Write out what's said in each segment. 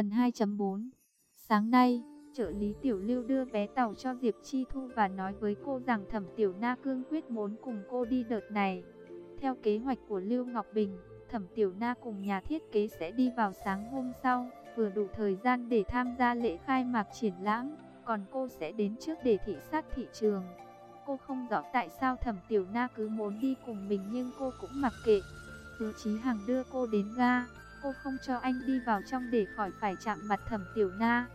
Phần 2.4 Sáng nay, trợ lý Tiểu Lưu đưa vé tàu cho Diệp Chi Thu và nói với cô rằng Thẩm Tiểu Na cương quyết muốn cùng cô đi đợt này. Theo kế hoạch của Lưu Ngọc Bình, Thẩm Tiểu Na cùng nhà thiết kế sẽ đi vào sáng hôm sau, vừa đủ thời gian để tham gia lễ khai mạc triển lãm, còn cô sẽ đến trước để thị sát thị trường. Cô không rõ tại sao Thẩm Tiểu Na cứ muốn đi cùng mình nhưng cô cũng mặc kệ. Hứa Chí Hằng đưa cô đến ga, cô không cho anh đi vào trong để khỏi phải chạm mặt Thẩm Tiểu Na.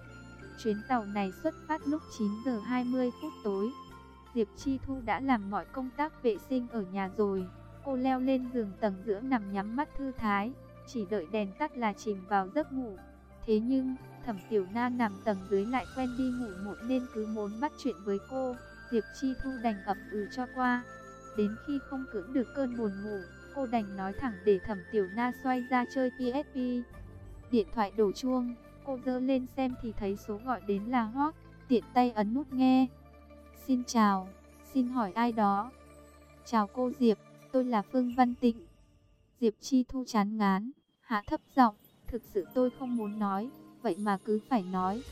Chuyến tàu này xuất phát lúc 9 giờ 20 phút tối. Diệp Chi Thu đã làm mọi công tác vệ sinh ở nhà rồi. Cô leo lên giường tầng giữa nằm nhắm mắt thư thái, chỉ đợi đèn tắt là chìm vào giấc ngủ. Thế nhưng, Thẩm Tiểu Na nằm tầng dưới lại quen đi ngủ muộn nên cứ muốn bắt chuyện với cô. Diệp Chi Thu đành ập ừ cho qua. Đến khi không cưỡng được cơn buồn ngủ, cô đành nói thẳng để Thẩm Tiểu Na xoay ra chơi PSP. Điện thoại đổ chuông, cô dơ lên xem thì thấy số gọi đến là Hoắc, tiện tay ấn nút nghe. Xin chào, xin hỏi ai đó? Chào cô Diệp, tôi là Phương Văn Tịnh. Diệp Chi Thu chán ngán, hạ thấp giọng, thực sự tôi không muốn nói, vậy mà cứ phải nói.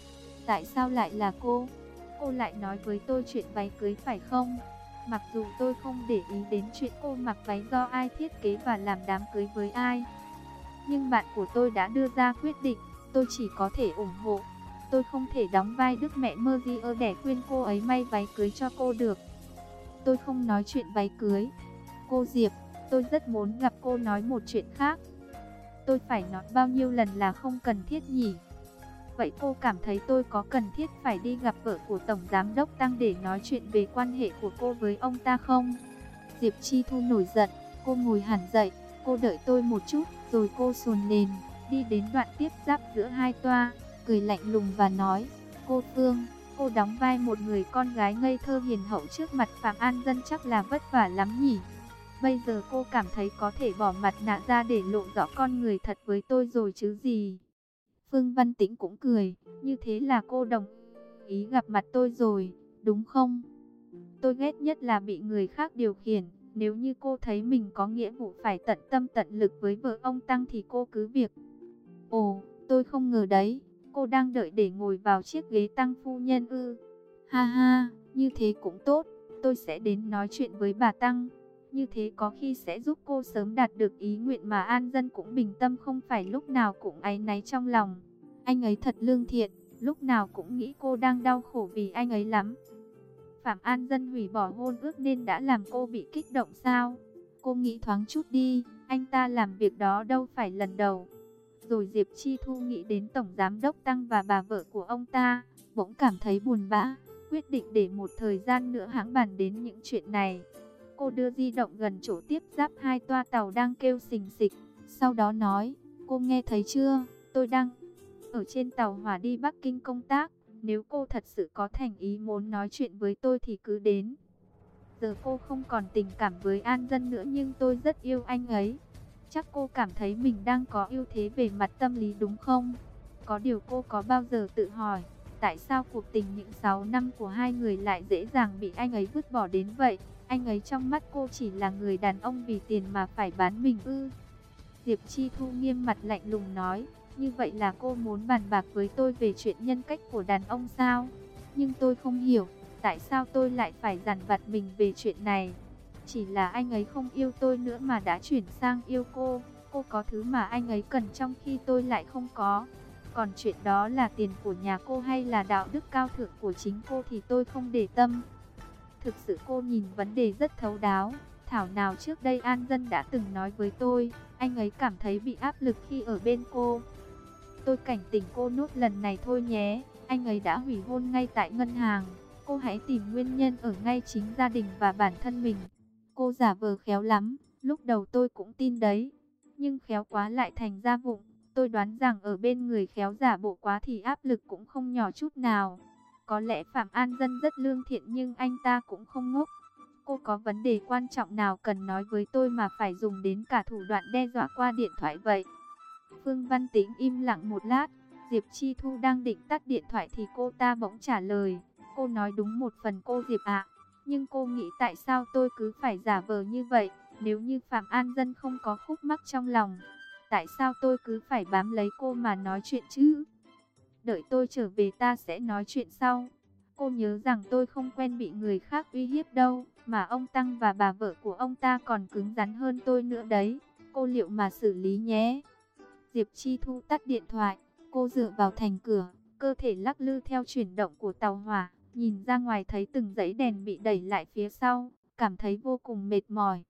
Tại sao lại là cô? Cô lại nói với tôi chuyện váy cưới phải không? Mặc dù tôi không để ý đến chuyện cô mặc váy do ai thiết kế và làm đám cưới với ai. Nhưng bạn của tôi đã đưa ra quyết định, tôi chỉ có thể ủng hộ. Tôi không thể đóng vai đức mẹ mơ gì ơ để khuyên cô ấy may váy cưới cho cô được. Tôi không nói chuyện váy cưới. Cô Diệp, tôi rất muốn gặp cô nói một chuyện khác. Tôi phải nói bao nhiêu lần là không cần thiết nhỉ? Vậy cô cảm thấy tôi có cần thiết phải đi gặp vợ của Tổng Giám Đốc Tăng để nói chuyện về quan hệ của cô với ông ta không? Diệp Chi Thu nổi giận, cô ngồi hẳn dậy, cô đợi tôi một chút, rồi cô sồn nền, đi đến đoạn tiếp giáp giữa hai toa, cười lạnh lùng và nói, cô Phương, cô đóng vai một người con gái ngây thơ hiền hậu trước mặt Phạm An Dân chắc là vất vả lắm nhỉ? Bây giờ cô cảm thấy có thể bỏ mặt nạ ra để lộ rõ con người thật với tôi rồi chứ gì? Phương Văn Tĩnh cũng cười, như thế là cô đồng ý gặp mặt tôi rồi, đúng không? Tôi ghét nhất là bị người khác điều khiển, nếu như cô thấy mình có nghĩa vụ phải tận tâm tận lực với vợ ông Tăng thì cô cứ việc. Ồ, tôi không ngờ đấy, cô đang đợi để ngồi vào chiếc ghế Tăng phu nhân ư. Ha ha, như thế cũng tốt, tôi sẽ đến nói chuyện với bà Tăng. Như thế có khi sẽ giúp cô sớm đạt được ý nguyện mà an dân cũng bình tâm không phải lúc nào cũng áy náy trong lòng. Anh ấy thật lương thiện, lúc nào cũng nghĩ cô đang đau khổ vì anh ấy lắm. Phạm An Dân hủy bỏ hôn ước nên đã làm cô bị kích động sao? Cô nghĩ thoáng chút đi, anh ta làm việc đó đâu phải lần đầu. Rồi Diệp Chi Thu nghĩ đến Tổng Giám Đốc Tăng và bà vợ của ông ta, bỗng cảm thấy buồn bã, quyết định để một thời gian nữa hãng bàn đến những chuyện này. Cô đưa di động gần chỗ tiếp giáp hai toa tàu đang kêu xình xịch. Sau đó nói, cô nghe thấy chưa, tôi đang ở trên tàu hỏa đi Bắc Kinh công tác. Nếu cô thật sự có thành ý muốn nói chuyện với tôi thì cứ đến. Giờ cô không còn tình cảm với An Dân nữa nhưng tôi rất yêu anh ấy. Chắc cô cảm thấy mình đang có ưu thế về mặt tâm lý đúng không? Có điều cô có bao giờ tự hỏi, tại sao cuộc tình những 6 năm của hai người lại dễ dàng bị anh ấy vứt bỏ đến vậy? Anh ấy trong mắt cô chỉ là người đàn ông vì tiền mà phải bán mình ư. Diệp Chi Thu nghiêm mặt lạnh lùng nói, như vậy là cô muốn bàn bạc với tôi về chuyện nhân cách của đàn ông sao? Nhưng tôi không hiểu, tại sao tôi lại phải dằn vặt mình về chuyện này? Chỉ là anh ấy không yêu tôi nữa mà đã chuyển sang yêu cô. Cô có thứ mà anh ấy cần trong khi tôi lại không có. Còn chuyện đó là tiền của nhà cô hay là đạo đức cao thượng của chính cô thì tôi không để tâm. Thực sự cô nhìn vấn đề rất thấu đáo. Thảo nào trước đây An Dân đã từng nói với tôi, anh ấy cảm thấy bị áp lực khi ở bên cô. Tôi cảnh tỉnh cô nốt lần này thôi nhé, anh ấy đã hủy hôn ngay tại ngân hàng. Cô hãy tìm nguyên nhân ở ngay chính gia đình và bản thân mình. Cô giả vờ khéo lắm, lúc đầu tôi cũng tin đấy. Nhưng khéo quá lại thành ra vụng. Tôi đoán rằng ở bên người khéo giả bộ quá thì áp lực cũng không nhỏ chút nào. Có lẽ Phạm An Dân rất lương thiện nhưng anh ta cũng không ngốc. Cô có vấn đề quan trọng nào cần nói với tôi mà phải dùng đến cả thủ đoạn đe dọa qua điện thoại vậy? Phương Văn Tĩnh im lặng một lát, Diệp Chi Thu đang định tắt điện thoại thì cô ta bỗng trả lời. Cô nói đúng một phần cô Diệp ạ, nhưng cô nghĩ tại sao tôi cứ phải giả vờ như vậy, nếu như Phạm An Dân không có khúc mắc trong lòng. Tại sao tôi cứ phải bám lấy cô mà nói chuyện chứ? Đợi tôi trở về ta sẽ nói chuyện sau. Cô nhớ rằng tôi không quen bị người khác uy hiếp đâu, mà ông Tăng và bà vợ của ông ta còn cứng rắn hơn tôi nữa đấy. Cô liệu mà xử lý nhé. Diệp Chi Thu tắt điện thoại, cô dựa vào thành cửa, cơ thể lắc lư theo chuyển động của tàu hỏa, nhìn ra ngoài thấy từng dãy đèn bị đẩy lại phía sau, cảm thấy vô cùng mệt mỏi.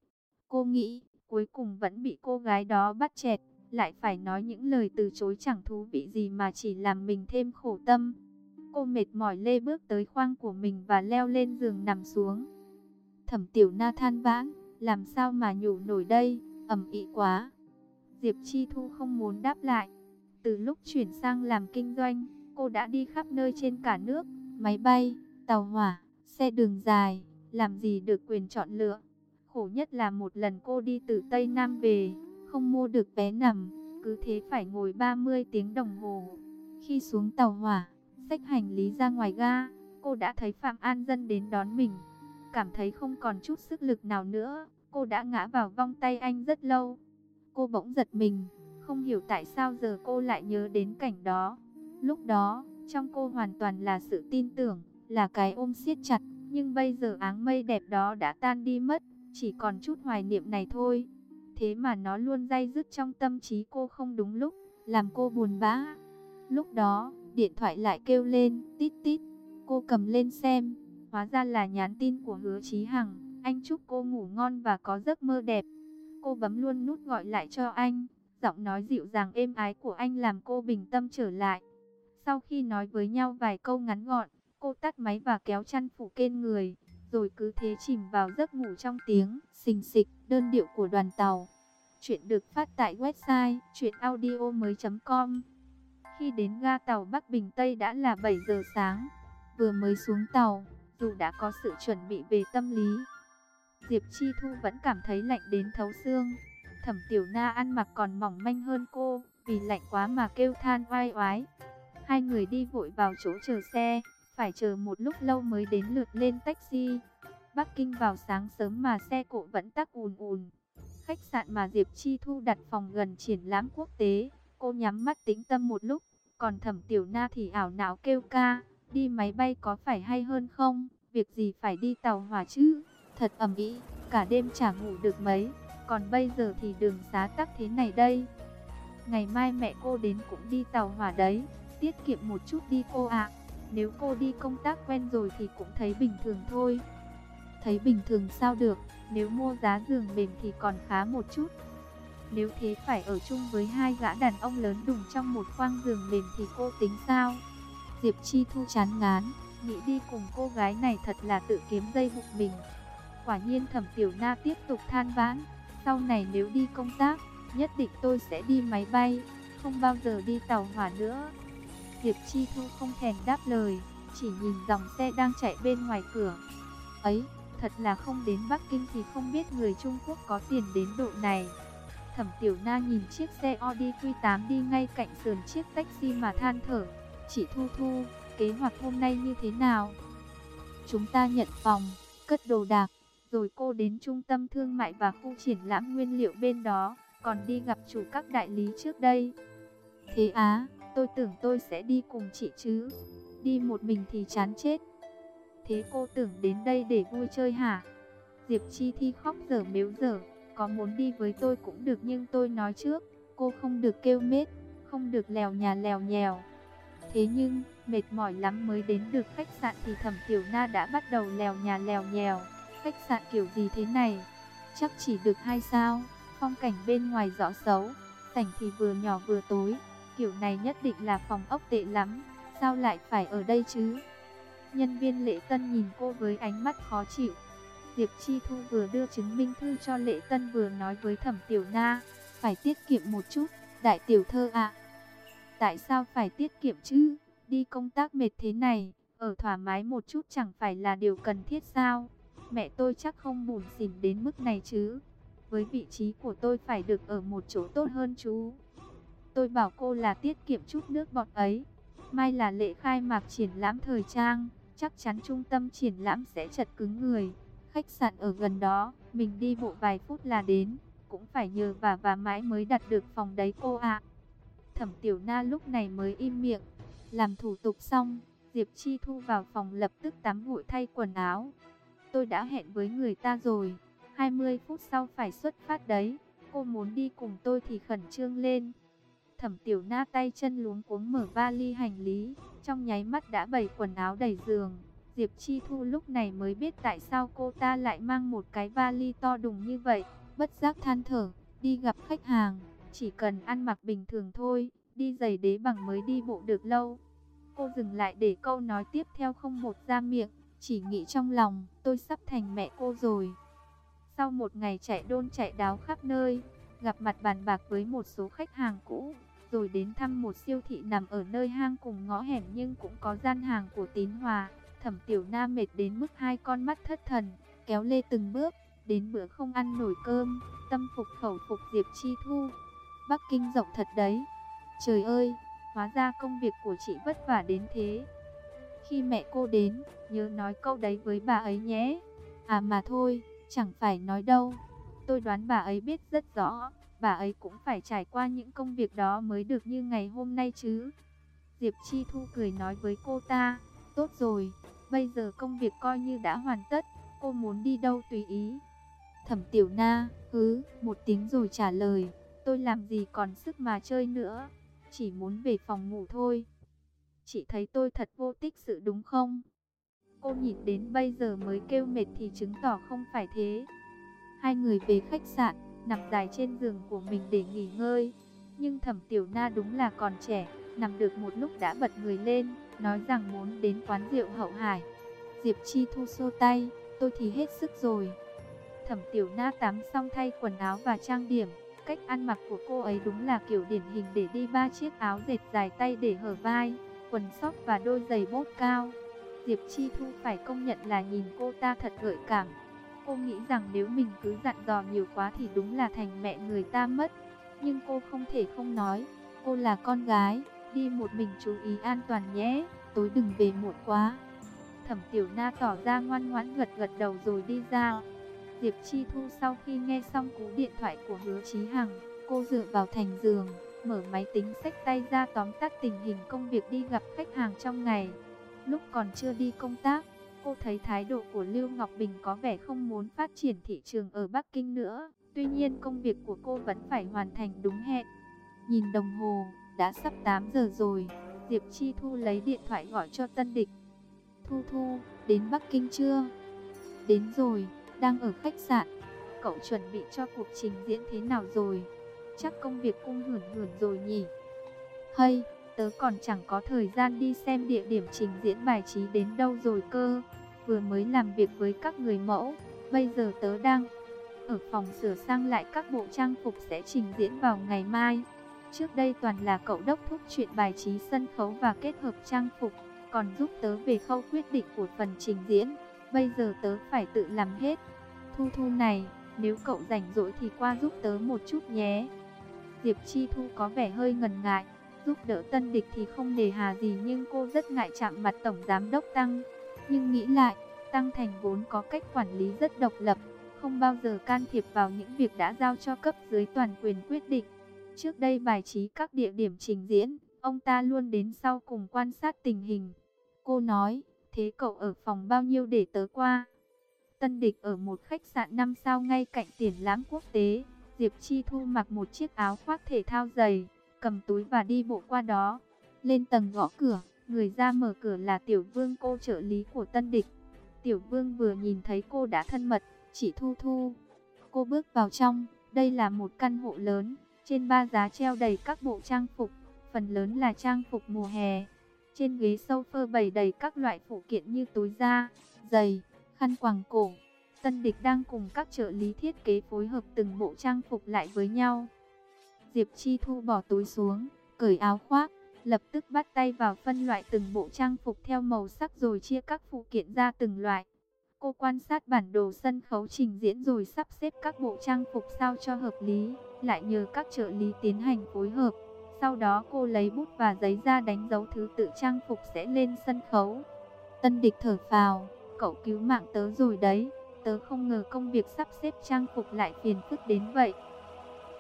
Cô nghĩ, cuối cùng vẫn bị cô gái đó bắt chẹt, lại phải nói những lời từ chối chẳng thú vị gì mà chỉ làm mình thêm khổ tâm. Cô mệt mỏi lê bước tới khoang của mình và leo lên giường nằm xuống. Thẩm tiểu na than vãn, làm sao mà nhủ nổi đây, ẩm ĩ quá. Diệp Chi Thu không muốn đáp lại. Từ lúc chuyển sang làm kinh doanh, cô đã đi khắp nơi trên cả nước, máy bay, tàu hỏa, xe đường dài, làm gì được quyền chọn lựa. Khổ nhất là một lần cô đi từ Tây Nam về, không mua được vé nằm, cứ thế phải ngồi 30 tiếng đồng hồ. Khi xuống tàu hỏa, xách hành lý ra ngoài ga, cô đã thấy Phạm An Dân đến đón mình. Cảm thấy không còn chút sức lực nào nữa, cô đã ngã vào vong tay anh rất lâu. Cô bỗng giật mình, không hiểu tại sao giờ cô lại nhớ đến cảnh đó. Lúc đó, trong cô hoàn toàn là sự tin tưởng, là cái ôm siết chặt, nhưng bây giờ áng mây đẹp đó đã tan đi mất, chỉ còn chút hoài niệm này thôi. Thế mà nó luôn dây dứt trong tâm trí cô không đúng lúc, làm cô buồn bã. Lúc đó, điện thoại lại kêu lên, tít tít. Cô cầm lên xem, hóa ra là nhắn tin của hứa Chí Hằng. Anh chúc cô ngủ ngon và có giấc mơ đẹp. Cô bấm luôn nút gọi lại cho anh. Giọng nói dịu dàng êm ái của anh làm cô bình tâm trở lại. Sau khi nói với nhau vài câu ngắn gọn, cô tắt máy và kéo chăn phủ kên người. Rồi cứ thế chìm vào giấc ngủ trong tiếng xình xịch đơn điệu của đoàn tàu. Chuyện được phát tại website chuyenaudio.com Khi đến ga tàu Bắc Bình Tây đã là 7 giờ sáng. Vừa mới xuống tàu, dù đã có sự chuẩn bị về tâm lý, Diệp Chi Thu vẫn cảm thấy lạnh đến thấu xương. Thẩm Tiểu Na ăn mặc còn mỏng manh hơn cô, vì lạnh quá mà kêu than oai oái. Hai người đi vội vào chỗ chờ xe, phải chờ một lúc lâu mới đến lượt lên taxi. Bắc Kinh vào sáng sớm mà xe cộ vẫn tắc ùn ùn. Khách sạn mà Diệp Chi Thu đặt phòng gần triển lãm quốc tế, cô nhắm mắt tĩnh tâm một lúc, còn Thẩm Tiểu Na thì ảo não kêu ca, đi máy bay có phải hay hơn không, việc gì phải đi tàu hỏa chứ, thật ầm ĩ, cả đêm chả ngủ được mấy, còn bây giờ thì đường xá tắc thế này đây. Ngày mai mẹ cô đến cũng đi tàu hỏa đấy, tiết kiệm một chút đi cô ạ. Nếu cô đi công tác quen rồi thì cũng thấy bình thường thôi. Thấy bình thường sao được, nếu mua giá giường mềm thì còn khá một chút. Nếu thế phải ở chung với hai gã đàn ông lớn đùng trong một khoang giường mềm thì cô tính sao? Diệp Chi Thu chán ngán, nghĩ đi cùng cô gái này thật là tự kiếm dây buộc mình. Quả nhiên thẩm tiểu na tiếp tục than vãn, sau này nếu đi công tác, nhất định tôi sẽ đi máy bay, không bao giờ đi tàu hỏa nữa. Diệp Chi Thu không thèm đáp lời, chỉ nhìn dòng xe đang chạy bên ngoài cửa. Ấy, thật là không đến Bắc Kinh thì không biết người Trung Quốc có tiền đến độ này. Thẩm Tiểu Na nhìn chiếc xe Audi Q8 đi ngay cạnh sườn chiếc taxi mà than thở. Chị Thu Thu, kế hoạch hôm nay như thế nào? Chúng ta nhận phòng, cất đồ đạc, rồi cô đến trung tâm thương mại và khu triển lãm nguyên liệu bên đó, còn đi gặp chủ các đại lý trước đây. Thế á, tôi tưởng tôi sẽ đi cùng chị chứ, đi một mình thì chán chết. Thế cô tưởng đến đây để vui chơi hả? Diệp Chi Thi khóc dở mếu dở, có muốn đi với tôi cũng được nhưng tôi nói trước, cô không được kêu mết, không được lèo nhà lèo nhèo. Thế nhưng, mệt mỏi lắm mới đến được khách sạn thì thẩm tiểu na đã bắt đầu lèo nhà lèo nhèo. Khách sạn kiểu gì thế này? Chắc chỉ được hai sao, phong cảnh bên ngoài rõ xấu, sảnh thì vừa nhỏ vừa tối. Kiểu này nhất định là phòng ốc tệ lắm, sao lại phải ở đây chứ? Nhân viên lễ tân nhìn cô với ánh mắt khó chịu. Diệp Chi Thu vừa đưa chứng minh thư cho lễ tân vừa nói với thẩm tiểu na, phải tiết kiệm một chút, đại tiểu thơ ạ. Tại sao phải tiết kiệm chứ? Đi công tác mệt thế này, ở thoải mái một chút chẳng phải là điều cần thiết sao? Mẹ tôi chắc không bùn xỉn đến mức này chứ. Với vị trí của tôi phải được ở một chỗ tốt hơn chú. Tôi bảo cô là tiết kiệm chút nước bọt ấy. Mai là lễ khai mạc triển lãm thời trang, chắc chắn trung tâm triển lãm sẽ chật cứng người. Khách sạn ở gần đó, mình đi bộ vài phút là đến, cũng phải nhờ và và mãi mới đặt được phòng đấy cô ạ. Thẩm Tiểu Na lúc này mới im miệng, Làm thủ tục xong, Diệp Chi Thu vào phòng lập tức tắm gội thay quần áo. Tôi đã hẹn với người ta rồi, 20 phút sau phải xuất phát đấy. Cô muốn đi cùng tôi thì khẩn trương lên. Thẩm Tiểu Na tay chân luống cuống mở vali hành lý, trong nháy mắt đã bày quần áo đầy giường. Diệp Chi Thu lúc này mới biết tại sao cô ta lại mang một cái vali to đùng như vậy, bất giác than thở, đi gặp khách hàng, chỉ cần ăn mặc bình thường thôi, đi giày đế bằng mới đi bộ được lâu. Cô dừng lại để câu nói tiếp theo không một ra miệng, chỉ nghĩ trong lòng, tôi sắp thành mẹ cô rồi. Sau một ngày chạy đôn chạy đáo khắp nơi, gặp mặt bàn bạc với một số khách hàng cũ, rồi đến thăm một siêu thị nằm ở nơi hang cùng ngõ hẻm nhưng cũng có gian hàng của Tín Hòa. Thẩm Tiểu Nam mệt đến mức hai con mắt thất thần, kéo lê từng bước, đến bữa không ăn nổi cơm, tâm phục khẩu phục Diệp Chi Thu. Bắc Kinh rộng thật đấy. Trời ơi, hóa ra công việc của chị vất vả đến thế. Khi mẹ cô đến, nhớ nói câu đấy với bà ấy nhé. À mà thôi, chẳng phải nói đâu. Tôi đoán bà ấy biết rất rõ, bà ấy cũng phải trải qua những công việc đó mới được như ngày hôm nay chứ. Diệp Chi Thu cười nói với cô ta, tốt rồi, bây giờ công việc coi như đã hoàn tất, cô muốn đi đâu tùy ý. Thẩm Tiểu Na, hứ, một tiếng rồi trả lời, tôi làm gì còn sức mà chơi nữa, chỉ muốn về phòng ngủ thôi. Chị thấy tôi thật vô tích sự đúng không? Cô nhìn đến bây giờ mới kêu mệt thì chứng tỏ không phải thế. Hai người về khách sạn, nằm dài trên giường của mình để nghỉ ngơi. Nhưng thẩm tiểu na đúng là còn trẻ, nằm được một lúc đã bật người lên, nói rằng muốn đến quán rượu hậu hải. Diệp Chi thu xô tay, tôi thì hết sức rồi. Thẩm tiểu na tắm xong thay quần áo và trang điểm. Cách ăn mặc của cô ấy đúng là kiểu điển hình để đi ba chiếc áo dệt dài tay để hở vai, quần sóc và đôi giày bốt cao. Diệp Chi Thu phải công nhận là nhìn cô ta thật gợi cảm. Cô nghĩ rằng nếu mình cứ dặn dò nhiều quá thì đúng là thành mẹ người ta mất. Nhưng cô không thể không nói, cô là con gái, đi một mình chú ý an toàn nhé, tối đừng về muộn quá. Thẩm Tiểu Na tỏ ra ngoan ngoãn gật gật đầu rồi đi ra. Diệp Chi Thu sau khi nghe xong cú điện thoại của Hứa Chí Hằng, cô dựa vào thành giường, mở máy tính xách tay ra tóm tắt tình hình công việc đi gặp khách hàng trong ngày. Lúc còn chưa đi công tác, cô thấy thái độ của Lưu Ngọc Bình có vẻ không muốn phát triển thị trường ở Bắc Kinh nữa. Tuy nhiên công việc của cô vẫn phải hoàn thành đúng hẹn. Nhìn đồng hồ, đã sắp 8 giờ rồi. Diệp Chi Thu lấy điện thoại gọi cho Tân Địch. Thu Thu, đến Bắc Kinh chưa? Đến rồi, đang ở khách sạn. Cậu chuẩn bị cho cuộc trình diễn thế nào rồi? Chắc công việc cung hưởng hưởng rồi nhỉ? Hay, tớ còn chẳng có thời gian đi xem địa điểm trình diễn bài trí đến đâu rồi cơ. Vừa mới làm việc với các người mẫu, bây giờ tớ đang ở phòng sửa sang lại các bộ trang phục sẽ trình diễn vào ngày mai. Trước đây toàn là cậu đốc thúc chuyện bài trí sân khấu và kết hợp trang phục, còn giúp tớ về khâu quyết định của phần trình diễn. Bây giờ tớ phải tự làm hết. Thu Thu này, nếu cậu rảnh rỗi thì qua giúp tớ một chút nhé. Diệp Chi Thu có vẻ hơi ngần ngại, giúp đỡ tân địch thì không nề hà gì nhưng cô rất ngại chạm mặt Tổng Giám Đốc Tăng. Nhưng nghĩ lại, Tăng Thành vốn có cách quản lý rất độc lập, không bao giờ can thiệp vào những việc đã giao cho cấp dưới toàn quyền quyết định. Trước đây bài trí các địa điểm trình diễn, ông ta luôn đến sau cùng quan sát tình hình. Cô nói, thế cậu ở phòng bao nhiêu để tớ qua? Tân địch ở một khách sạn 5 sao ngay cạnh tiền lãm quốc tế. Diệp Chi Thu mặc một chiếc áo khoác thể thao dày, cầm túi và đi bộ qua đó. Lên tầng gõ cửa, người ra mở cửa là Tiểu Vương cô trợ lý của Tân Địch. Tiểu Vương vừa nhìn thấy cô đã thân mật, chỉ Thu Thu. Cô bước vào trong, đây là một căn hộ lớn, trên ba giá treo đầy các bộ trang phục, phần lớn là trang phục mùa hè. Trên ghế sofa bày đầy các loại phụ kiện như túi da, giày, khăn quàng cổ. Tân địch đang cùng các trợ lý thiết kế phối hợp từng bộ trang phục lại với nhau. Diệp Chi Thu bỏ túi xuống, cởi áo khoác, lập tức bắt tay vào phân loại từng bộ trang phục theo màu sắc rồi chia các phụ kiện ra từng loại. Cô quan sát bản đồ sân khấu trình diễn rồi sắp xếp các bộ trang phục sao cho hợp lý, lại nhờ các trợ lý tiến hành phối hợp. Sau đó cô lấy bút và giấy ra đánh dấu thứ tự trang phục sẽ lên sân khấu. Tân địch thở phào, cậu cứu mạng tớ rồi đấy. Tớ không ngờ công việc sắp xếp trang phục lại phiền phức đến vậy.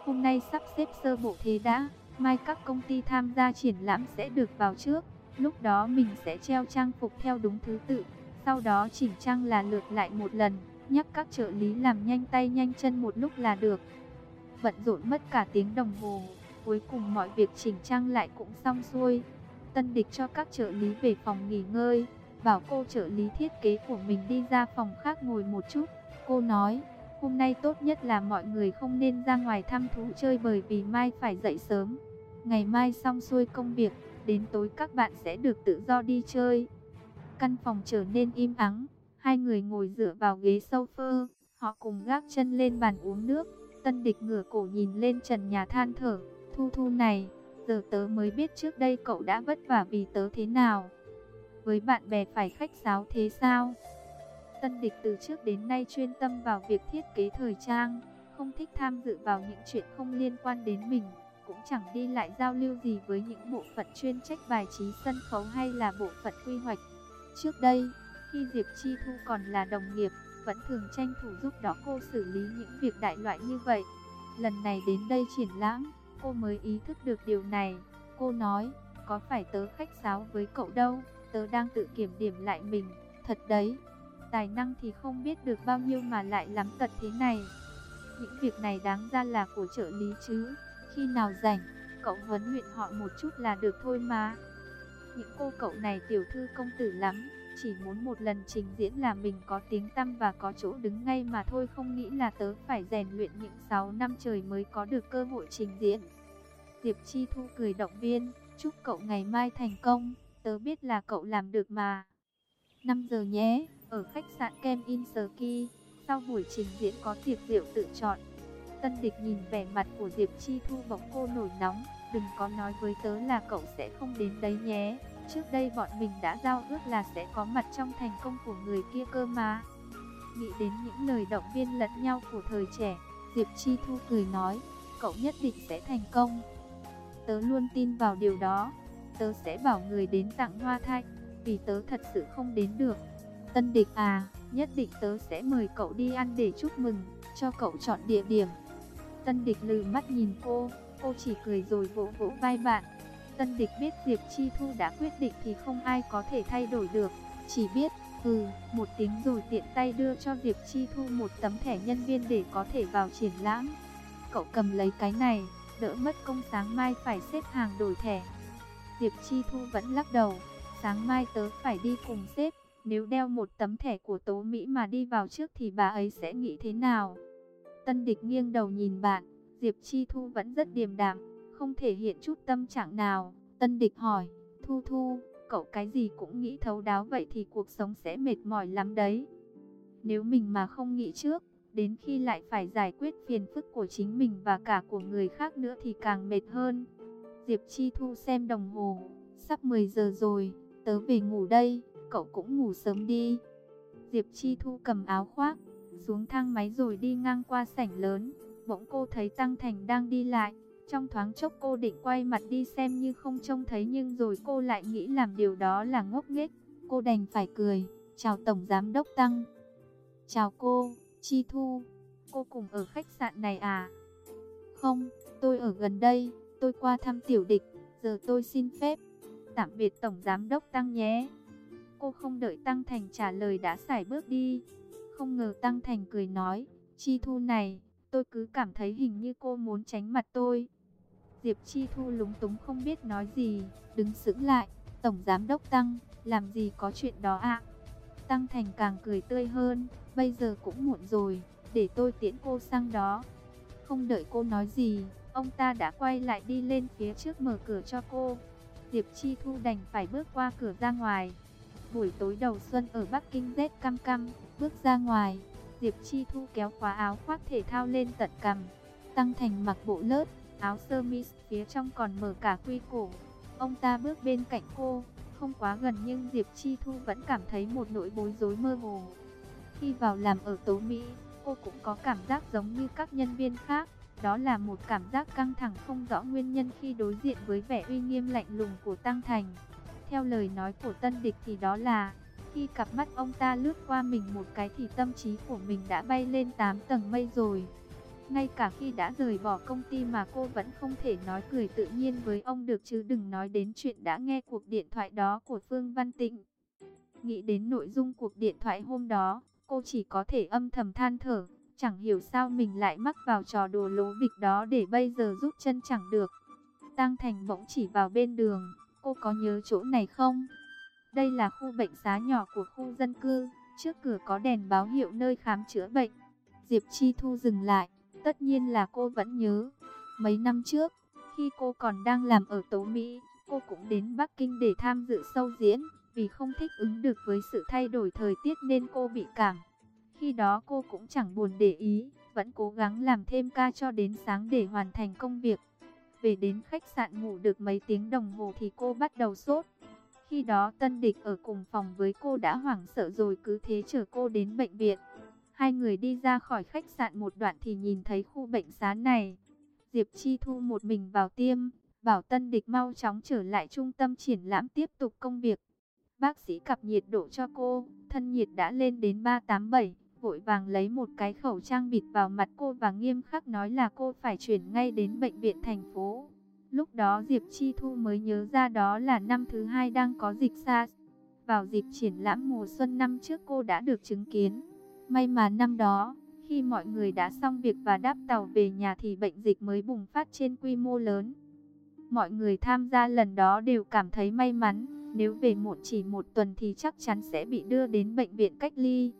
Hôm nay sắp xếp sơ bộ thế đã, mai các công ty tham gia triển lãm sẽ được vào trước. Lúc đó mình sẽ treo trang phục theo đúng thứ tự, sau đó chỉnh trang là lượt lại một lần, nhắc các trợ lý làm nhanh tay nhanh chân một lúc là được. Bận rộn mất cả tiếng đồng hồ, cuối cùng mọi việc chỉnh trang lại cũng xong xuôi. Tân địch cho các trợ lý về phòng nghỉ ngơi, bảo cô trợ lý thiết kế của mình đi ra phòng khác ngồi một chút. Cô nói, hôm nay tốt nhất là mọi người không nên ra ngoài thăm thú chơi bởi vì mai phải dậy sớm. Ngày mai xong xuôi công việc, đến tối các bạn sẽ được tự do đi chơi. Căn phòng trở nên im ắng, hai người ngồi dựa vào ghế sofa, họ cùng gác chân lên bàn uống nước. Tân địch ngửa cổ nhìn lên trần nhà than thở, thu thu này, giờ tớ mới biết trước đây cậu đã vất vả vì tớ thế nào. Với bạn bè phải khách sáo thế sao? Tân địch từ trước đến nay chuyên tâm vào việc thiết kế thời trang, không thích tham dự vào những chuyện không liên quan đến mình, cũng chẳng đi lại giao lưu gì với những bộ phận chuyên trách bài trí sân khấu hay là bộ phận quy hoạch. Trước đây, khi Diệp Chi Thu còn là đồng nghiệp, vẫn thường tranh thủ giúp đỡ cô xử lý những việc đại loại như vậy. Lần này đến đây triển lãm, cô mới ý thức được điều này. Cô nói, có phải tớ khách sáo với cậu đâu, tớ đang tự kiểm điểm lại mình, thật đấy. Tài năng thì không biết được bao nhiêu mà lại lắm tật thế này. Những việc này đáng ra là của trợ lý chứ. Khi nào rảnh, cậu huấn luyện họ một chút là được thôi mà. Những cô cậu này tiểu thư công tử lắm, chỉ muốn một lần trình diễn là mình có tiếng tăm và có chỗ đứng ngay mà thôi không nghĩ là tớ phải rèn luyện những 6 năm trời mới có được cơ hội trình diễn. Diệp Chi Thu cười động viên, chúc cậu ngày mai thành công, tớ biết là cậu làm được mà. 5 giờ nhé, ở khách sạn Kem In Ski, sau buổi trình diễn có tiệc rượu tự chọn. Tân địch nhìn vẻ mặt của Diệp Chi Thu bỗng cô nổi nóng, đừng có nói với tớ là cậu sẽ không đến đấy nhé. Trước đây bọn mình đã giao ước là sẽ có mặt trong thành công của người kia cơ mà. Nghĩ đến những lời động viên lẫn nhau của thời trẻ, Diệp Chi Thu cười nói, cậu nhất định sẽ thành công. Tớ luôn tin vào điều đó, tớ sẽ bảo người đến tặng hoa thay vì tớ thật sự không đến được. Tân địch à, nhất định tớ sẽ mời cậu đi ăn để chúc mừng, cho cậu chọn địa điểm. Tân địch lừ mắt nhìn cô, cô chỉ cười rồi vỗ vỗ vai bạn. Tân địch biết Diệp Chi Thu đã quyết định thì không ai có thể thay đổi được. Chỉ biết, ừ, một tiếng rồi tiện tay đưa cho Diệp Chi Thu một tấm thẻ nhân viên để có thể vào triển lãm. Cậu cầm lấy cái này, đỡ mất công sáng mai phải xếp hàng đổi thẻ. Diệp Chi Thu vẫn lắc đầu, sáng mai tớ phải đi cùng xếp. Nếu đeo một tấm thẻ của Tố Mỹ mà đi vào trước thì bà ấy sẽ nghĩ thế nào? Tân địch nghiêng đầu nhìn bạn, Diệp Chi Thu vẫn rất điềm đạm, không thể hiện chút tâm trạng nào. Tân địch hỏi, Thu Thu, cậu cái gì cũng nghĩ thấu đáo vậy thì cuộc sống sẽ mệt mỏi lắm đấy. Nếu mình mà không nghĩ trước, đến khi lại phải giải quyết phiền phức của chính mình và cả của người khác nữa thì càng mệt hơn. Diệp Chi Thu xem đồng hồ, sắp 10 giờ rồi, tớ về ngủ đây, cậu cũng ngủ sớm đi. Diệp Chi Thu cầm áo khoác, xuống thang máy rồi đi ngang qua sảnh lớn. Bỗng cô thấy Tăng Thành đang đi lại. Trong thoáng chốc cô định quay mặt đi xem như không trông thấy nhưng rồi cô lại nghĩ làm điều đó là ngốc nghếch. Cô đành phải cười. Chào Tổng Giám Đốc Tăng. Chào cô, Chi Thu. Cô cùng ở khách sạn này à? Không, tôi ở gần đây. Tôi qua thăm tiểu địch. Giờ tôi xin phép. Tạm biệt Tổng Giám Đốc Tăng nhé. Cô không đợi Tăng Thành trả lời đã xài bước đi. Không ngờ Tăng Thành cười nói, Chi Thu này, tôi cứ cảm thấy hình như cô muốn tránh mặt tôi. Diệp Chi Thu lúng túng không biết nói gì, đứng sững lại, Tổng Giám Đốc Tăng, làm gì có chuyện đó ạ? Tăng Thành càng cười tươi hơn, bây giờ cũng muộn rồi, để tôi tiễn cô sang đó. Không đợi cô nói gì, ông ta đã quay lại đi lên phía trước mở cửa cho cô. Diệp Chi Thu đành phải bước qua cửa ra ngoài. Buổi tối đầu xuân ở Bắc Kinh rét cam cam, Bước ra ngoài, Diệp Chi Thu kéo khóa áo khoác thể thao lên tận cằm. Tăng Thành mặc bộ lớt, áo sơ mi phía trong còn mở cả quy cổ. Ông ta bước bên cạnh cô, không quá gần nhưng Diệp Chi Thu vẫn cảm thấy một nỗi bối rối mơ hồ. Khi vào làm ở Tố Mỹ, cô cũng có cảm giác giống như các nhân viên khác. Đó là một cảm giác căng thẳng không rõ nguyên nhân khi đối diện với vẻ uy nghiêm lạnh lùng của Tăng Thành. Theo lời nói của tân địch thì đó là khi cặp mắt ông ta lướt qua mình một cái thì tâm trí của mình đã bay lên 8 tầng mây rồi. Ngay cả khi đã rời bỏ công ty mà cô vẫn không thể nói cười tự nhiên với ông được chứ đừng nói đến chuyện đã nghe cuộc điện thoại đó của Phương Văn Tịnh. Nghĩ đến nội dung cuộc điện thoại hôm đó, cô chỉ có thể âm thầm than thở, chẳng hiểu sao mình lại mắc vào trò đồ lố bịch đó để bây giờ rút chân chẳng được. Tăng Thành bỗng chỉ vào bên đường, cô có nhớ chỗ này không? Đây là khu bệnh xá nhỏ của khu dân cư, trước cửa có đèn báo hiệu nơi khám chữa bệnh. Diệp Chi Thu dừng lại, tất nhiên là cô vẫn nhớ. Mấy năm trước, khi cô còn đang làm ở Tố Mỹ, cô cũng đến Bắc Kinh để tham dự sâu diễn. Vì không thích ứng được với sự thay đổi thời tiết nên cô bị cảm. Khi đó cô cũng chẳng buồn để ý, vẫn cố gắng làm thêm ca cho đến sáng để hoàn thành công việc. Về đến khách sạn ngủ được mấy tiếng đồng hồ thì cô bắt đầu sốt. Khi đó tân địch ở cùng phòng với cô đã hoảng sợ rồi cứ thế chở cô đến bệnh viện. Hai người đi ra khỏi khách sạn một đoạn thì nhìn thấy khu bệnh xá này. Diệp Chi Thu một mình vào tiêm, bảo tân địch mau chóng trở lại trung tâm triển lãm tiếp tục công việc. Bác sĩ cặp nhiệt độ cho cô, thân nhiệt đã lên đến 387, vội vàng lấy một cái khẩu trang bịt vào mặt cô và nghiêm khắc nói là cô phải chuyển ngay đến bệnh viện thành phố. Lúc đó Diệp Chi Thu mới nhớ ra đó là năm thứ hai đang có dịch SARS. Vào dịp triển lãm mùa xuân năm trước cô đã được chứng kiến. May mà năm đó, khi mọi người đã xong việc và đáp tàu về nhà thì bệnh dịch mới bùng phát trên quy mô lớn. Mọi người tham gia lần đó đều cảm thấy may mắn, nếu về muộn chỉ một tuần thì chắc chắn sẽ bị đưa đến bệnh viện cách ly.